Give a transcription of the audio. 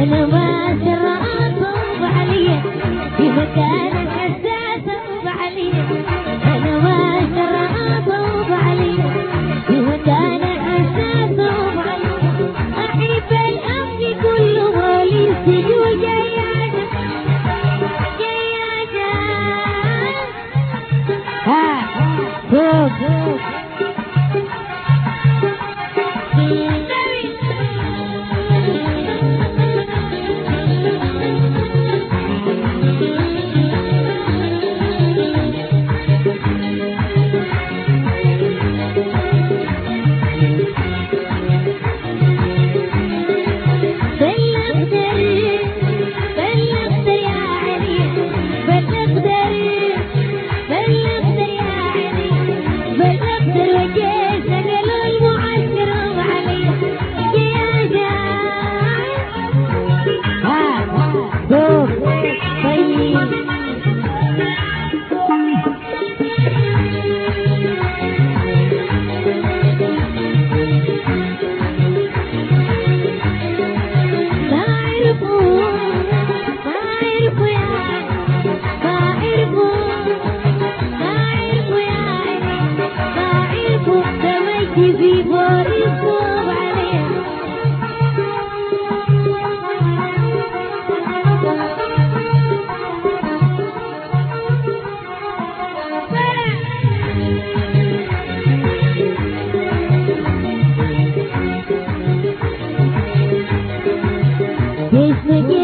أنا باسر أصوب علي في مكان حساس أصوب علي. أنا باسر أصوب علي في مكان حساس أصوب علي. أحب الأمن كله للسجن وجيادة آه. جيادة ها آه. آه. فوق Песня